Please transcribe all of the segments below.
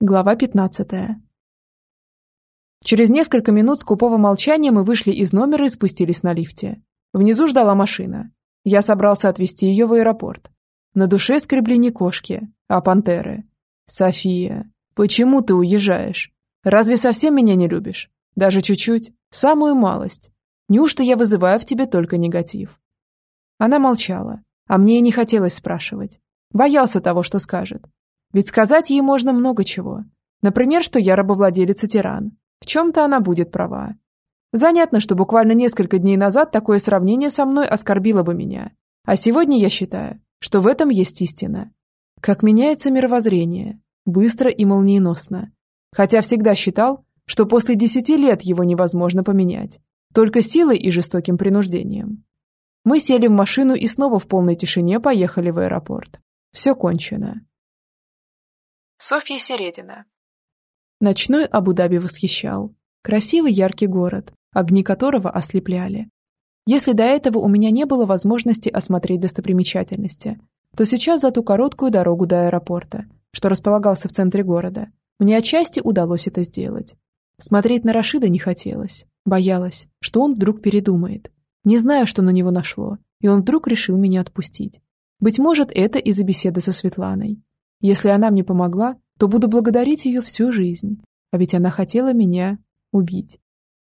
Глава 15. Через несколько минут скупого молчания мы вышли из номера и спустились на лифте. Внизу ждала машина. Я собрался отвезти ее в аэропорт. На душе скребли не кошки, а пантеры. «София, почему ты уезжаешь? Разве совсем меня не любишь? Даже чуть-чуть? Самую малость? Неужто я вызываю в тебе только негатив?» Она молчала, а мне и не хотелось спрашивать. Боялся того, что скажет. Ведь сказать ей можно много чего. Например, что я рабовладелец и тиран. В чем-то она будет права. Занятно, что буквально несколько дней назад такое сравнение со мной оскорбило бы меня. А сегодня я считаю, что в этом есть истина. Как меняется мировоззрение. Быстро и молниеносно. Хотя всегда считал, что после десяти лет его невозможно поменять. Только силой и жестоким принуждением. Мы сели в машину и снова в полной тишине поехали в аэропорт. Все кончено. Софья Середина. Ночной Абу-Даби восхищал. Красивый яркий город, огни которого ослепляли. Если до этого у меня не было возможности осмотреть достопримечательности, то сейчас за ту короткую дорогу до аэропорта, что располагался в центре города, мне отчасти удалось это сделать. Смотреть на Рашида не хотелось. Боялась, что он вдруг передумает. Не знаю, что на него нашло, и он вдруг решил меня отпустить. Быть может, это из-за беседы со Светланой. Если она мне помогла, то буду благодарить ее всю жизнь. А ведь она хотела меня убить.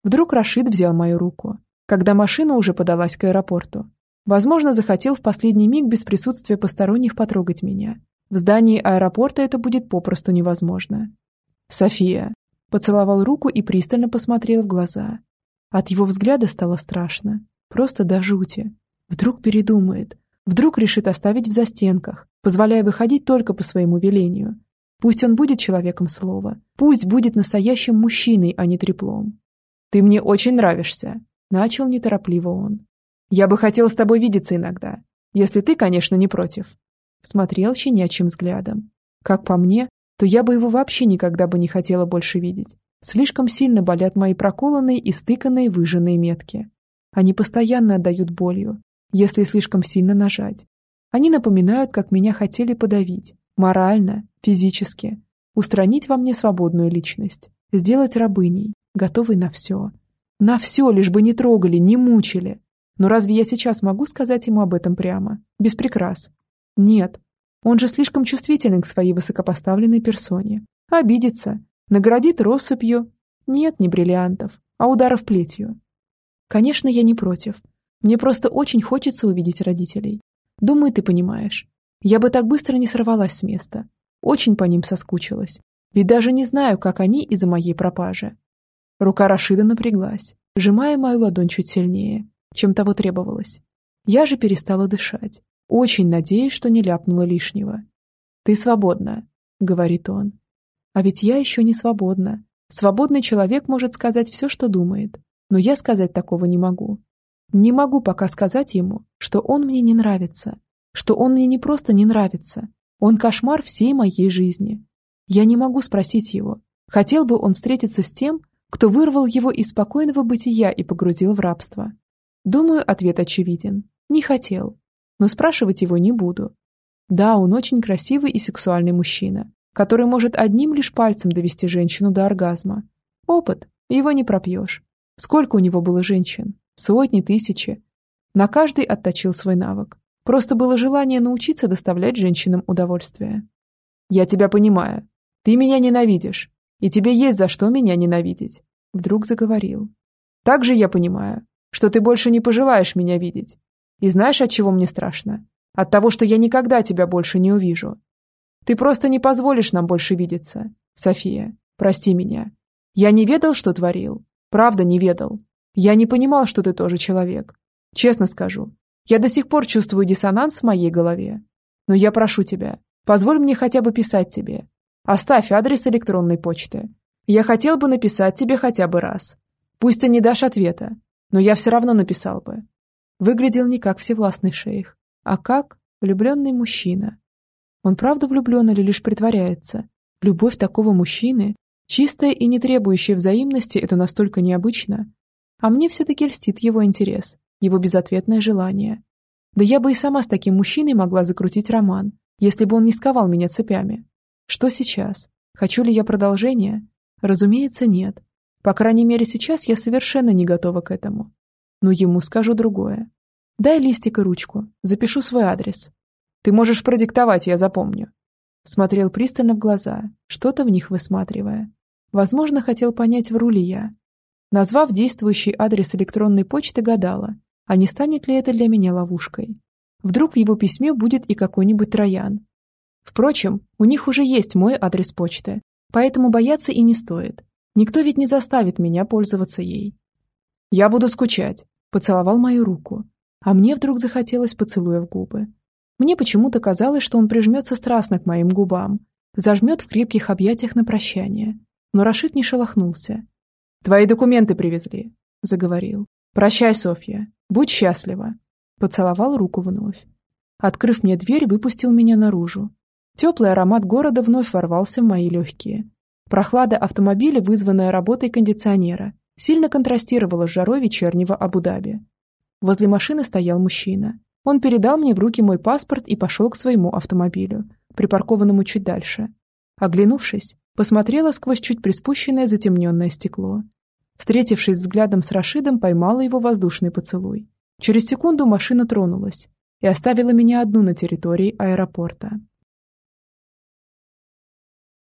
Вдруг Рашид взял мою руку, когда машина уже подалась к аэропорту. Возможно, захотел в последний миг без присутствия посторонних потрогать меня. В здании аэропорта это будет попросту невозможно. «София», поцеловал руку и пристально посмотрел в глаза. От его взгляда стало страшно. Просто до жути. Вдруг передумает. Вдруг решит оставить в застенках, позволяя выходить только по своему велению. Пусть он будет человеком слова. Пусть будет настоящим мужчиной, а не треплом. «Ты мне очень нравишься», — начал неторопливо он. «Я бы хотел с тобой видеться иногда, если ты, конечно, не против». Смотрел щенячьим взглядом. Как по мне, то я бы его вообще никогда бы не хотела больше видеть. Слишком сильно болят мои проколанные и стыканные выжженные метки. Они постоянно отдают болью, если слишком сильно нажать. Они напоминают, как меня хотели подавить, морально, физически, устранить во мне свободную личность, сделать рабыней, готовой на все. На все, лишь бы не трогали, не мучили. Но разве я сейчас могу сказать ему об этом прямо, без прикрас? Нет. Он же слишком чувствителен к своей высокопоставленной персоне. Обидится, наградит россыпью. Нет, не бриллиантов, а ударов плетью. Конечно, я не против. Мне просто очень хочется увидеть родителей. Думаю, ты понимаешь. Я бы так быстро не сорвалась с места. Очень по ним соскучилась. Ведь даже не знаю, как они из-за моей пропажи. Рука Рашида напряглась, сжимая мою ладонь чуть сильнее, чем того требовалось. Я же перестала дышать, очень надеясь, что не ляпнула лишнего. «Ты свободна», — говорит он. А ведь я еще не свободна. Свободный человек может сказать все, что думает, но я сказать такого не могу. Не могу пока сказать ему, что он мне не нравится, что он мне не просто не нравится, он кошмар всей моей жизни. Я не могу спросить его, хотел бы он встретиться с тем, кто вырвал его из спокойного бытия и погрузил в рабство. Думаю, ответ очевиден. Не хотел. Но спрашивать его не буду. Да, он очень красивый и сексуальный мужчина, который может одним лишь пальцем довести женщину до оргазма. Опыт, его не пропьешь. Сколько у него было женщин? Сотни, тысячи. На каждый отточил свой навык. Просто было желание научиться доставлять женщинам удовольствие. «Я тебя понимаю. Ты меня ненавидишь. И тебе есть за что меня ненавидеть», — вдруг заговорил. «Также я понимаю, что ты больше не пожелаешь меня видеть. И знаешь, от чего мне страшно? От того, что я никогда тебя больше не увижу. Ты просто не позволишь нам больше видеться. София, прости меня. Я не ведал, что творил. Правда, не ведал. Я не понимал, что ты тоже человек. Честно скажу, я до сих пор чувствую диссонанс в моей голове. Но я прошу тебя, позволь мне хотя бы писать тебе. Оставь адрес электронной почты. Я хотел бы написать тебе хотя бы раз. Пусть ты не дашь ответа, но я все равно написал бы. Выглядел не как всевластный шейх, а как влюбленный мужчина. Он правда влюблен или лишь притворяется? Любовь такого мужчины, чистая и не требующая взаимности, это настолько необычно, а мне все-таки льстит его интерес, его безответное желание. Да я бы и сама с таким мужчиной могла закрутить роман, если бы он не сковал меня цепями. Что сейчас? Хочу ли я продолжения? Разумеется, нет. По крайней мере, сейчас я совершенно не готова к этому. Но ему скажу другое. Дай листик и ручку, запишу свой адрес. Ты можешь продиктовать, я запомню. Смотрел пристально в глаза, что-то в них высматривая. Возможно, хотел понять, вру ли я. Назвав действующий адрес электронной почты, гадала, а не станет ли это для меня ловушкой. Вдруг в его письме будет и какой-нибудь троян. Впрочем, у них уже есть мой адрес почты, поэтому бояться и не стоит. Никто ведь не заставит меня пользоваться ей. «Я буду скучать», – поцеловал мою руку. А мне вдруг захотелось поцелуя в губы. Мне почему-то казалось, что он прижмется страстно к моим губам, зажмет в крепких объятиях на прощание. Но Рашид не шелохнулся. «Твои документы привезли», – заговорил. «Прощай, Софья. Будь счастлива». Поцеловал руку вновь. Открыв мне дверь, выпустил меня наружу. Теплый аромат города вновь ворвался в мои легкие. Прохлада автомобиля, вызванная работой кондиционера, сильно контрастировала с жарой вечернего Абу-Даби. Возле машины стоял мужчина. Он передал мне в руки мой паспорт и пошел к своему автомобилю, припаркованному чуть дальше. Оглянувшись, посмотрела сквозь чуть приспущенное затемненное стекло. Встретившись взглядом с Рашидом, поймала его воздушный поцелуй. Через секунду машина тронулась и оставила меня одну на территории аэропорта.